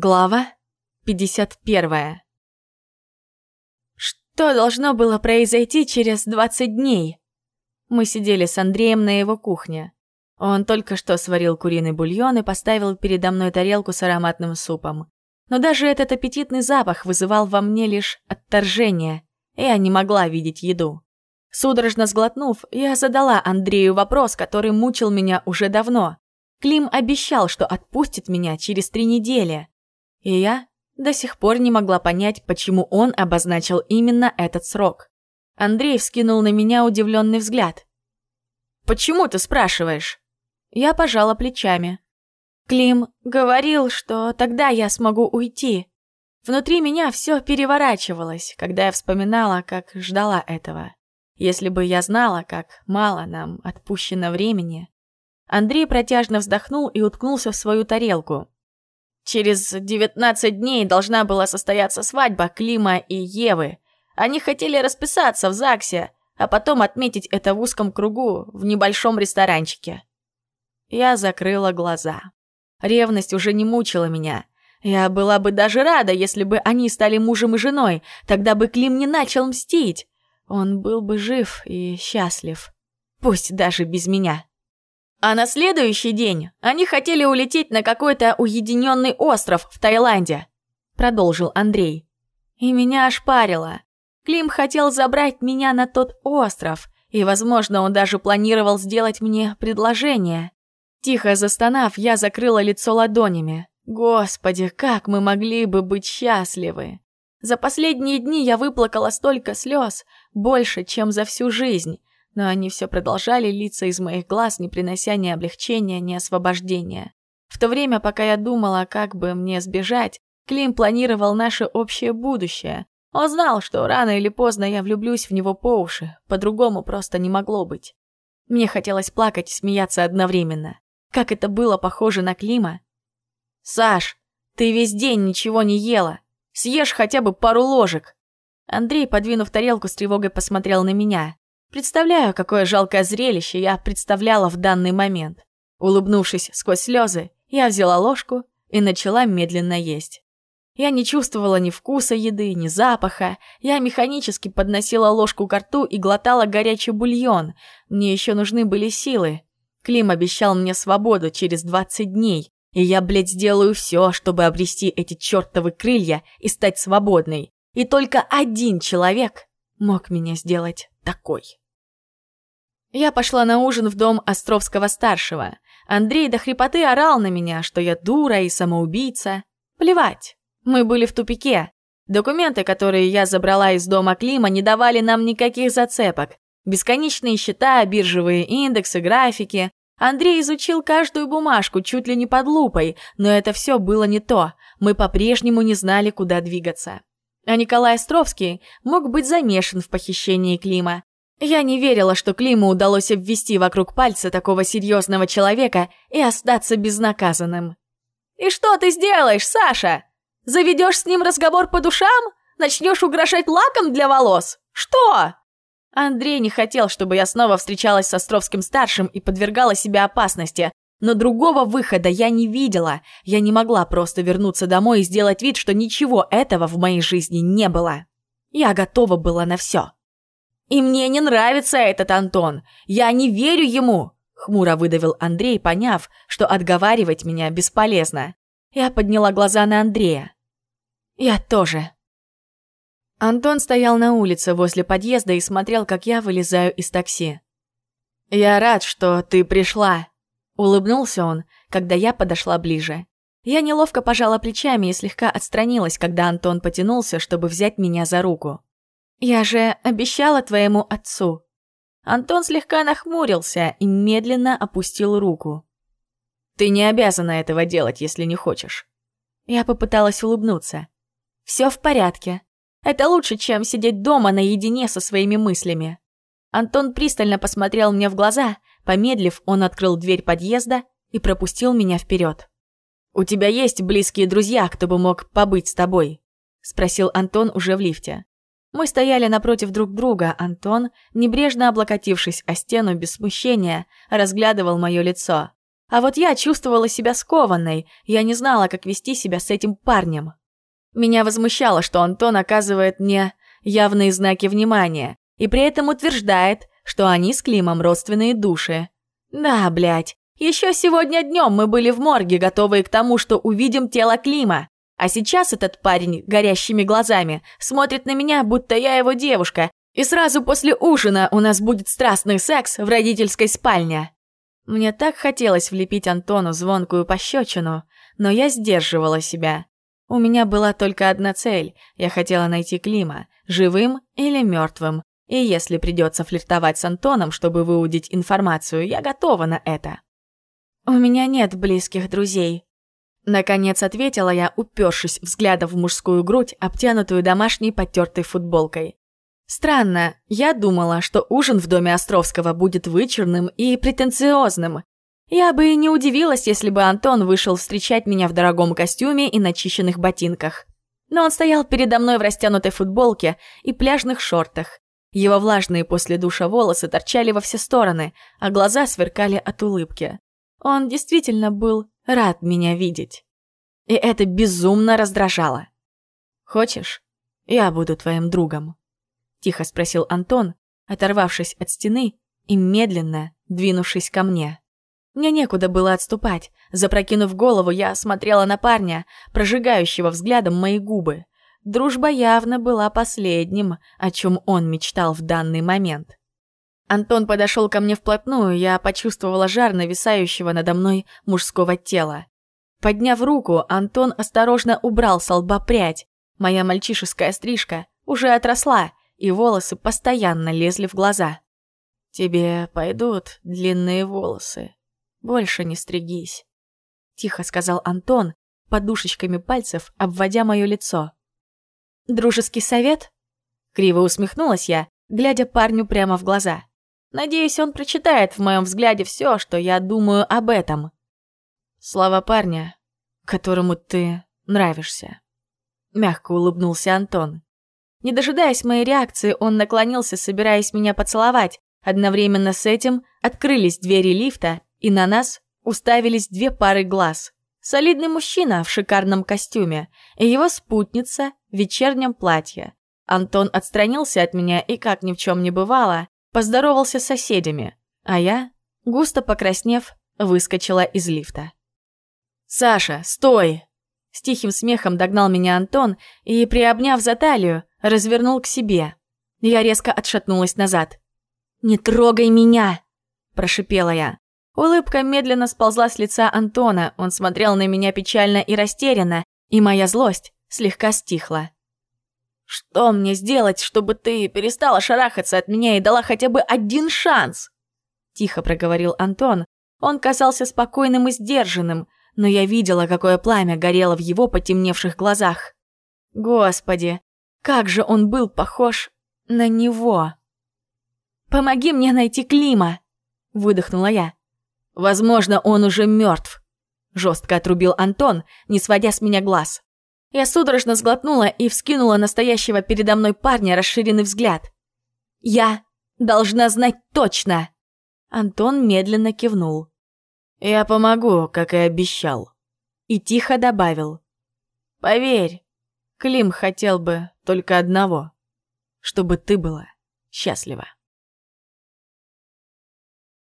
Глава 51. Что должно было произойти через 20 дней? Мы сидели с Андреем на его кухне. Он только что сварил куриный бульон и поставил передо мной тарелку с ароматным супом. Но даже этот аппетитный запах вызывал во мне лишь отторжение. Я не могла видеть еду. Судорожно сглотнув, я задала Андрею вопрос, который мучил меня уже давно. Клим обещал, что отпустит меня через три недели. И я до сих пор не могла понять, почему он обозначил именно этот срок. Андрей вскинул на меня удивленный взгляд. «Почему ты спрашиваешь?» Я пожала плечами. Клим говорил, что тогда я смогу уйти. Внутри меня все переворачивалось, когда я вспоминала, как ждала этого. Если бы я знала, как мало нам отпущено времени. Андрей протяжно вздохнул и уткнулся в свою тарелку. Через 19 дней должна была состояться свадьба Клима и Евы. Они хотели расписаться в ЗАГСе, а потом отметить это в узком кругу в небольшом ресторанчике. Я закрыла глаза. Ревность уже не мучила меня. Я была бы даже рада, если бы они стали мужем и женой, тогда бы Клим не начал мстить. Он был бы жив и счастлив. Пусть даже без меня. А на следующий день они хотели улететь на какой-то уединенный остров в Таиланде, продолжил Андрей. И меня ошпарило. Клим хотел забрать меня на тот остров, и, возможно, он даже планировал сделать мне предложение. Тихо застонав, я закрыла лицо ладонями. Господи, как мы могли бы быть счастливы! За последние дни я выплакала столько слез, больше, чем за всю жизнь но они все продолжали литься из моих глаз, не принося ни облегчения, ни освобождения. В то время, пока я думала, как бы мне сбежать, Клим планировал наше общее будущее. Он знал, что рано или поздно я влюблюсь в него по уши, по-другому просто не могло быть. Мне хотелось плакать и смеяться одновременно. Как это было похоже на Клима. «Саш, ты весь день ничего не ела. Съешь хотя бы пару ложек». Андрей, подвинув тарелку, с тревогой посмотрел на меня. Представляю, какое жалкое зрелище я представляла в данный момент. Улыбнувшись сквозь слезы, я взяла ложку и начала медленно есть. Я не чувствовала ни вкуса еды, ни запаха. Я механически подносила ложку к рту и глотала горячий бульон. Мне еще нужны были силы. Клим обещал мне свободу через 20 дней, и я, блядь, сделаю все, чтобы обрести эти чертовы крылья и стать свободной. И только один человек мог меня сделать такой. Я пошла на ужин в дом Островского-старшего. Андрей до хрипоты орал на меня, что я дура и самоубийца. Плевать, мы были в тупике. Документы, которые я забрала из дома Клима, не давали нам никаких зацепок. Бесконечные счета, биржевые индексы, графики. Андрей изучил каждую бумажку чуть ли не под лупой, но это все было не то. Мы по-прежнему не знали, куда двигаться. А Николай Островский мог быть замешан в похищении Клима. Я не верила, что Климу удалось обвести вокруг пальца такого серьезного человека и остаться безнаказанным. «И что ты сделаешь, Саша? Заведешь с ним разговор по душам? Начнешь угрожать лаком для волос? Что?» Андрей не хотел, чтобы я снова встречалась с Островским-старшим и подвергала себя опасности, но другого выхода я не видела. Я не могла просто вернуться домой и сделать вид, что ничего этого в моей жизни не было. Я готова была на все. «И мне не нравится этот Антон. Я не верю ему!» Хмуро выдавил Андрей, поняв, что отговаривать меня бесполезно. Я подняла глаза на Андрея. «Я тоже». Антон стоял на улице возле подъезда и смотрел, как я вылезаю из такси. «Я рад, что ты пришла», — улыбнулся он, когда я подошла ближе. Я неловко пожала плечами и слегка отстранилась, когда Антон потянулся, чтобы взять меня за руку. «Я же обещала твоему отцу». Антон слегка нахмурился и медленно опустил руку. «Ты не обязана этого делать, если не хочешь». Я попыталась улыбнуться. «Все в порядке. Это лучше, чем сидеть дома наедине со своими мыслями». Антон пристально посмотрел мне в глаза, помедлив, он открыл дверь подъезда и пропустил меня вперед. «У тебя есть близкие друзья, кто бы мог побыть с тобой?» – спросил Антон уже в лифте. Мы стояли напротив друг друга, Антон, небрежно облокотившись о стену без смущения, разглядывал мое лицо. А вот я чувствовала себя скованной, я не знала, как вести себя с этим парнем. Меня возмущало, что Антон оказывает мне явные знаки внимания и при этом утверждает, что они с Климом родственные души. Да, блядь, еще сегодня днем мы были в морге, готовые к тому, что увидим тело Клима. А сейчас этот парень горящими глазами смотрит на меня, будто я его девушка, и сразу после ужина у нас будет страстный секс в родительской спальне. Мне так хотелось влепить Антону звонкую пощечину, но я сдерживала себя. У меня была только одна цель. Я хотела найти Клима, живым или мертвым. И если придется флиртовать с Антоном, чтобы выудить информацию, я готова на это. «У меня нет близких друзей», — наконец ответила я, упершись взглядом в мужскую грудь, обтянутую домашней потертой футболкой. Странно, я думала, что ужин в доме Островского будет вычурным и претенциозным. Я бы и не удивилась, если бы Антон вышел встречать меня в дорогом костюме и начищенных ботинках. Но он стоял передо мной в растянутой футболке и пляжных шортах. Его влажные после душа волосы торчали во все стороны, а глаза сверкали от улыбки. Он действительно был рад меня видеть. И это безумно раздражало. «Хочешь, я буду твоим другом?» Тихо спросил Антон, оторвавшись от стены и медленно двинувшись ко мне. Мне некуда было отступать. Запрокинув голову, я смотрела на парня, прожигающего взглядом мои губы. Дружба явно была последним, о чем он мечтал в данный момент. Антон подошел ко мне вплотную, я почувствовала жар нависающего надо мной мужского тела. Подняв руку, Антон осторожно убрал с лба прядь. Моя мальчишеская стрижка уже отросла, и волосы постоянно лезли в глаза. «Тебе пойдут длинные волосы. Больше не стригись», — тихо сказал Антон, подушечками пальцев обводя мое лицо. «Дружеский совет?» Криво усмехнулась я, глядя парню прямо в глаза. Надеюсь, он прочитает в моем взгляде все, что я думаю об этом. Слова парня, которому ты нравишься. Мягко улыбнулся Антон. Не дожидаясь моей реакции, он наклонился, собираясь меня поцеловать. Одновременно с этим открылись двери лифта, и на нас уставились две пары глаз. Солидный мужчина в шикарном костюме и его спутница в вечернем платье. Антон отстранился от меня и, как ни в чем не бывало, поздоровался с соседями, а я, густо покраснев, выскочила из лифта. «Саша, стой!» С тихим смехом догнал меня Антон и, приобняв за талию, развернул к себе. Я резко отшатнулась назад. «Не трогай меня!» – прошипела я. Улыбка медленно сползла с лица Антона, он смотрел на меня печально и растерянно, и моя злость слегка стихла. «Что мне сделать, чтобы ты перестала шарахаться от меня и дала хотя бы один шанс?» Тихо проговорил Антон. Он казался спокойным и сдержанным, но я видела, какое пламя горело в его потемневших глазах. Господи, как же он был похож на него! «Помоги мне найти Клима!» – выдохнула я. «Возможно, он уже мертв», – жестко отрубил Антон, не сводя с меня глаз. Я судорожно сглотнула и вскинула настоящего передо мной парня расширенный взгляд. «Я должна знать точно!» Антон медленно кивнул. «Я помогу, как и обещал». И тихо добавил. «Поверь, Клим хотел бы только одного, чтобы ты была счастлива».